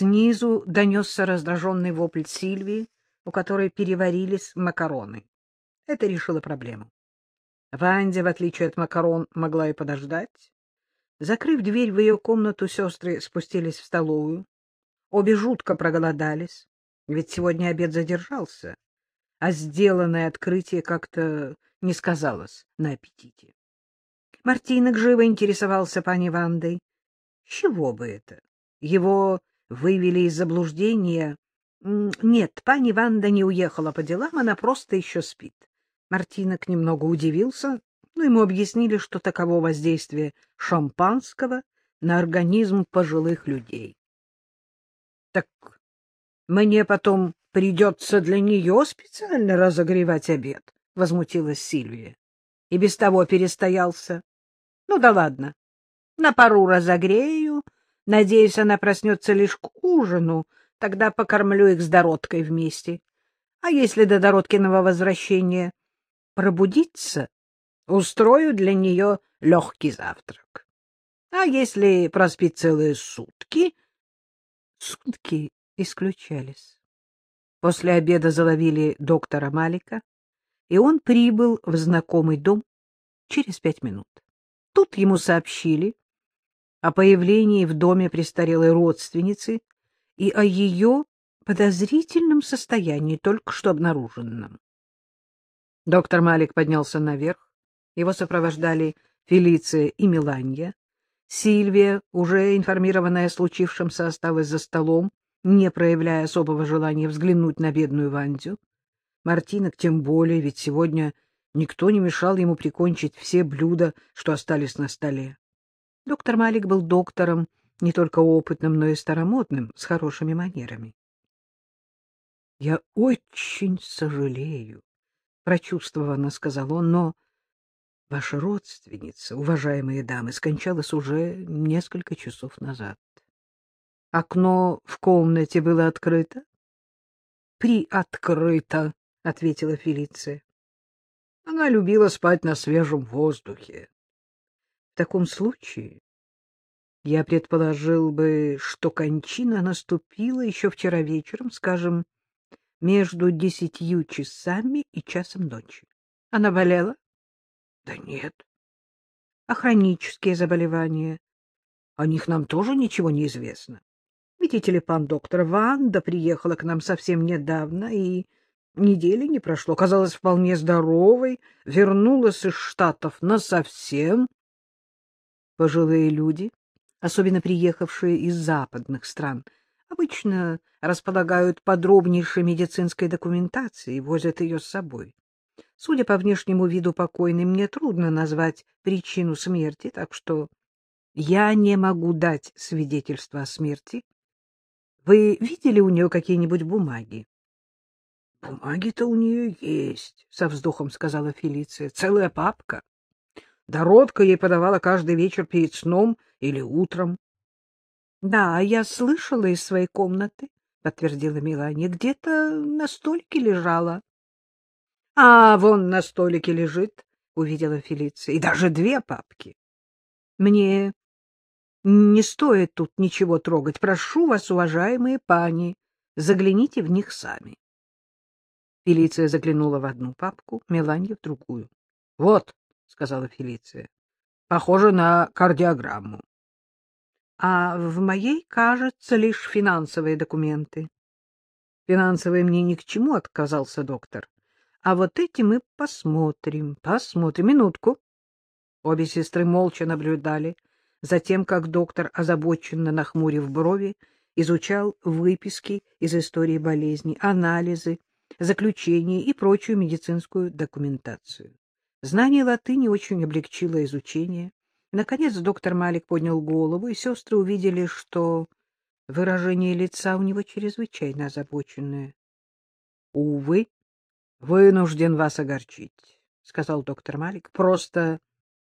Снизу донесся раздраженный вопль Сильвии, у которой переварились макароны. Это решило проблему. Ванде, в отличие от макарон, могла и подождать. Закрыв дверь в ее комнату, сестры спустились в столовую. Обе жутко проголодались, ведь сегодня обед задержался, а сделанное открытие как-то не сказалось на аппетите. Мартинок живо интересовался пани Вандой. Чего бы это? Его вывели из заблуждения. Нет, пани Ванда не уехала по делам, она просто еще спит. Мартинок немного удивился, но ему объяснили, что таково воздействие шампанского на организм пожилых людей. — Так мне потом придется для нее специально разогревать обед, — возмутилась Сильвия. — И без того перестоялся. — Ну да ладно, на пару разогрею. Надеюсь, она проснется лишь к ужину, тогда покормлю их с Дородкой вместе. А если до Дородкиного возвращения пробудиться, устрою для нее легкий завтрак. А если проспит целые сутки... Сутки исключались. После обеда заловили доктора Малика, и он прибыл в знакомый дом через пять минут. Тут ему сообщили о появлении в доме престарелой родственницы и о ее подозрительном состоянии, только что обнаруженном. Доктор Малик поднялся наверх. Его сопровождали Фелиция и Миланья. Сильвия, уже информированная о случившемся, осталась за столом, не проявляя особого желания взглянуть на бедную Вандю. Мартинок тем более, ведь сегодня никто не мешал ему прикончить все блюда, что остались на столе. Доктор Малик был доктором не только опытным, но и старомодным, с хорошими манерами. — Я очень сожалею, — прочувствованно сказал он, — но ваша родственница, уважаемые дамы, скончалась уже несколько часов назад. Окно в комнате было открыто? — Приоткрыто, — ответила Фелиция. Она любила спать на свежем воздухе. Таком случае я предположил бы, что кончина наступила еще вчера вечером, скажем, между десятью часами и часом ночи. Она болела? Да нет. А хронические заболевания? О них нам тоже ничего не известно. Видите ли, пан доктор Ванда приехала к нам совсем недавно, и недели не прошло. Казалась вполне здоровой, вернулась из Штатов насовсем. Пожилые люди, особенно приехавшие из западных стран, обычно располагают подробнейшей медицинской документацией и возят ее с собой. Судя по внешнему виду покойной, мне трудно назвать причину смерти, так что я не могу дать свидетельство о смерти. Вы видели у нее какие-нибудь бумаги? — Бумаги-то у нее есть, — со вздохом сказала Фелиция. — Целая папка. Дородка ей подавала каждый вечер перед сном или утром. — Да, я слышала из своей комнаты, — подтвердила Мелания. — Где-то на столике лежала. — А, вон на столике лежит, — увидела Фелиция. — И даже две папки. — Мне не стоит тут ничего трогать. Прошу вас, уважаемые пани, загляните в них сами. Фелиция заглянула в одну папку, Меланья в другую. — Вот, — сказала Фелиция, — похоже на кардиограмму а в моей, кажется, лишь финансовые документы. Финансовые мне ни к чему, — отказался доктор. А вот эти мы посмотрим, посмотрим. Минутку. Обе сестры молча наблюдали за тем, как доктор, озабоченно нахмурив брови, изучал выписки из истории болезни, анализы, заключения и прочую медицинскую документацию. Знание латыни очень облегчило изучение. Наконец доктор Малик поднял голову, и сестры увидели, что выражение лица у него чрезвычайно озабоченное. — Увы, вынужден вас огорчить, — сказал доктор Малик. — Просто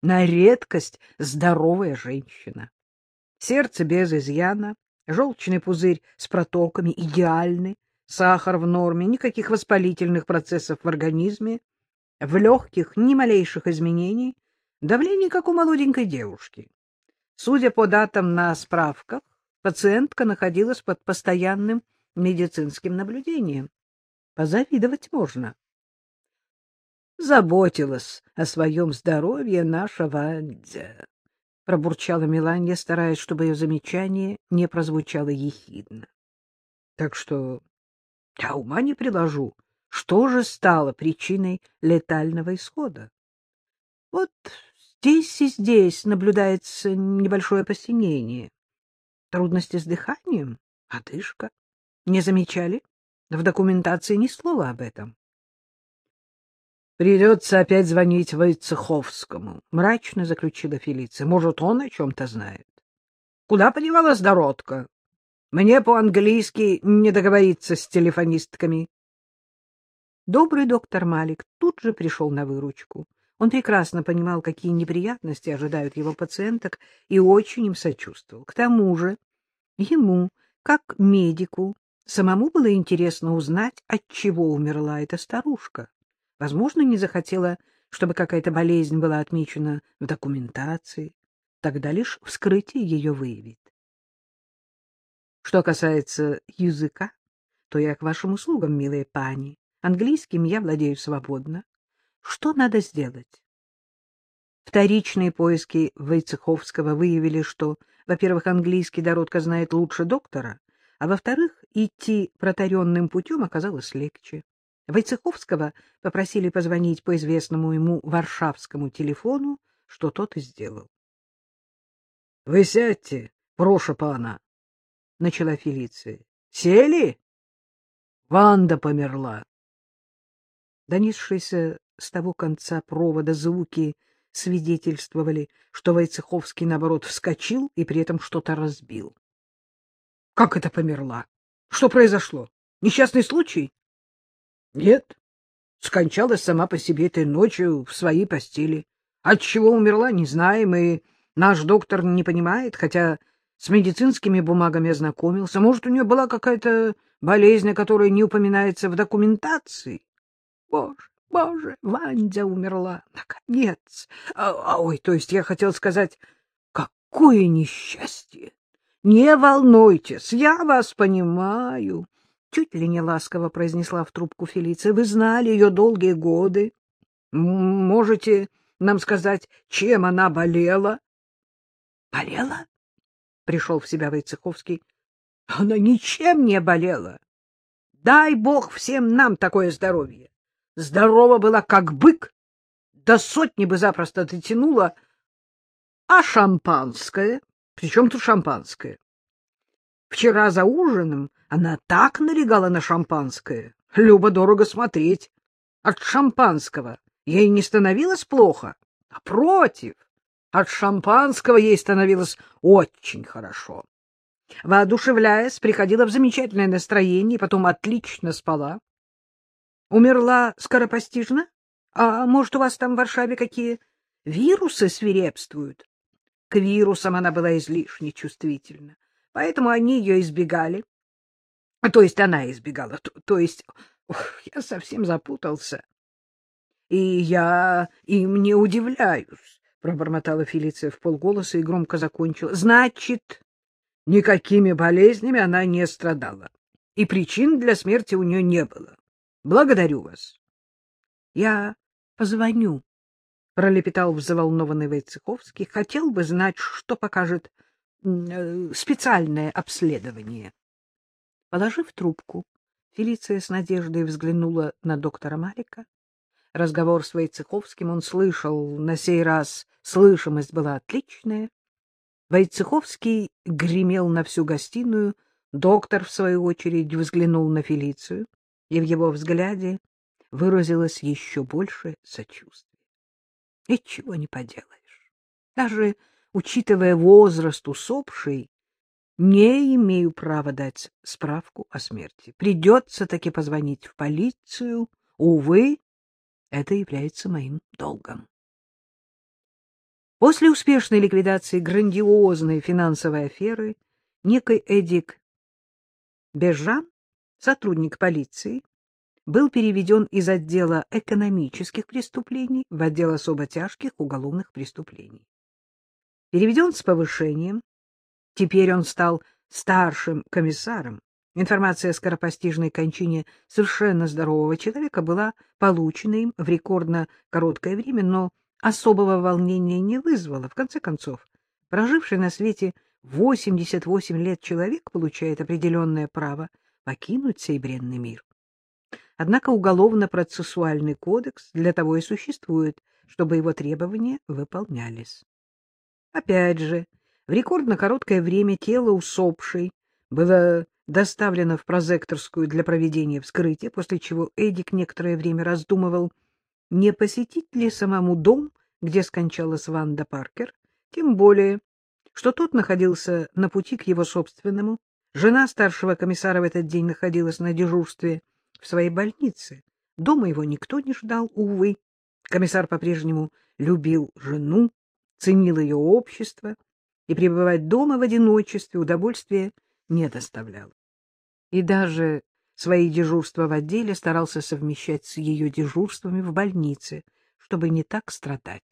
на редкость здоровая женщина. Сердце без изъяна, желчный пузырь с протоками идеальны, сахар в норме, никаких воспалительных процессов в организме, в легких ни малейших изменений, Давление, как у молоденькой девушки. Судя по датам на справках, пациентка находилась под постоянным медицинским наблюдением. Позавидовать можно. Заботилась о своем здоровье наша Вандя, — пробурчала Меланья, стараясь, чтобы ее замечание не прозвучало ехидно. Так что я ума не приложу, что же стало причиной летального исхода. Вот здесь и здесь наблюдается небольшое посинение. Трудности с дыханием, одышка. Не замечали? В документации ни слова об этом. Придется опять звонить Войцеховскому, — мрачно заключила Фелиция. Может, он о чем-то знает. Куда подевалась Доротка? Мне по-английски не договориться с телефонистками. Добрый доктор Малик тут же пришел на выручку. Он прекрасно понимал, какие неприятности ожидают его пациенток, и очень им сочувствовал. К тому же ему, как медику, самому было интересно узнать, от чего умерла эта старушка. Возможно, не захотела, чтобы какая-то болезнь была отмечена в документации. Тогда лишь вскрытие ее выявит. Что касается языка, то я к вашим услугам, милые пани. Английским я владею свободно. Что надо сделать? Вторичные поиски Войцеховского выявили, что, во-первых, английский Дородка знает лучше доктора, а во-вторых, идти протаренным путем оказалось легче. Войцеховского попросили позвонить по известному ему варшавскому телефону, что тот и сделал. — Вы сядьте, прошу пана, — начала Фелиция. — Сели? Ванда померла. Донесшиеся с того конца провода звуки свидетельствовали, что Войцеховский, наоборот, вскочил и при этом что-то разбил. — Как это померла? Что произошло? Несчастный случай? — Нет. Скончалась сама по себе этой ночью в своей постели. От чего умерла, не знаем, и наш доктор не понимает, хотя с медицинскими бумагами ознакомился. Может, у нее была какая-то болезнь, которая не упоминается в документации? Боже, боже, Вандя умерла. Наконец! А, а, ой, то есть я хотел сказать, какое несчастье! Не волнуйтесь, я вас понимаю. Чуть ли не ласково произнесла в трубку Фелиция. Вы знали ее долгие годы. Можете нам сказать, чем она болела? Болела? Пришел в себя Войцеховский. Она ничем не болела. Дай бог всем нам такое здоровье. Здорова была, как бык, до сотни бы запросто дотянула. А шампанское? Причем тут шампанское? Вчера за ужином она так налегала на шампанское. Любо-дорого смотреть. От шампанского ей не становилось плохо. Напротив, от шампанского ей становилось очень хорошо. Воодушевляясь, приходила в замечательное настроение, потом отлично спала. Умерла скоропостижно? А может, у вас там в Варшаве какие вирусы свирепствуют? К вирусам она была излишне чувствительна, поэтому они ее избегали. То есть она избегала, то, то есть... Ох, я совсем запутался. И я им не удивляюсь пробормотала Фелиция в полголоса и громко закончила. Значит, никакими болезнями она не страдала, и причин для смерти у нее не было. Благодарю вас. Я позвоню, пролепетал взволнованный Войцеховский. Хотел бы знать, что покажет э, специальное обследование. Положив трубку, Фелиция с надеждой взглянула на доктора Марика. Разговор с Войцеховским он слышал, на сей раз слышимость была отличная. Войцеховский гремел на всю гостиную, доктор, в свою очередь, взглянул на Фелицию, и в его взгляде выразилось еще больше сочувствия. И чего не поделаешь. Даже учитывая возраст усопшей, не имею права дать справку о смерти. Придется таки позвонить в полицию. Увы, это является моим долгом. После успешной ликвидации грандиозной финансовой аферы некий Эдик Бежан, сотрудник полиции, был переведен из отдела экономических преступлений в отдел особо тяжких уголовных преступлений. Переведен с повышением, теперь он стал старшим комиссаром, информация о скоропостижной кончине совершенно здорового человека была получена им в рекордно короткое время, но особого волнения не вызвала. В конце концов, проживший на свете 88 лет человек получает определенное право покинуть сей бренный мир. Однако уголовно-процессуальный кодекс для того и существует, чтобы его требования выполнялись. Опять же, в рекордно короткое время тело усопшей было доставлено в прозекторскую для проведения вскрытия, после чего Эдик некоторое время раздумывал, не посетить ли самому дом, где скончалась Ванда Паркер, тем более, что тот находился на пути к его собственному. Жена старшего комиссара в этот день находилась на дежурстве в своей больнице. Дома его никто не ждал, увы. Комиссар по-прежнему любил жену, ценил ее общество, и пребывать дома в одиночестве удовольствия не доставлял. И даже свои дежурства в отделе старался совмещать с ее дежурствами в больнице, чтобы не так страдать.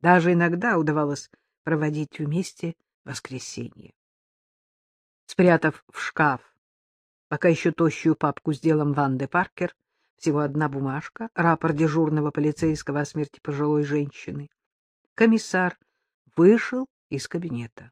Даже иногда удавалось проводить вместе воскресенье. Спрятав в шкаф пока еще тощую папку с делом Ванды Паркер, всего одна бумажка, рапорт дежурного полицейского о смерти пожилой женщины, комиссар вышел из кабинета.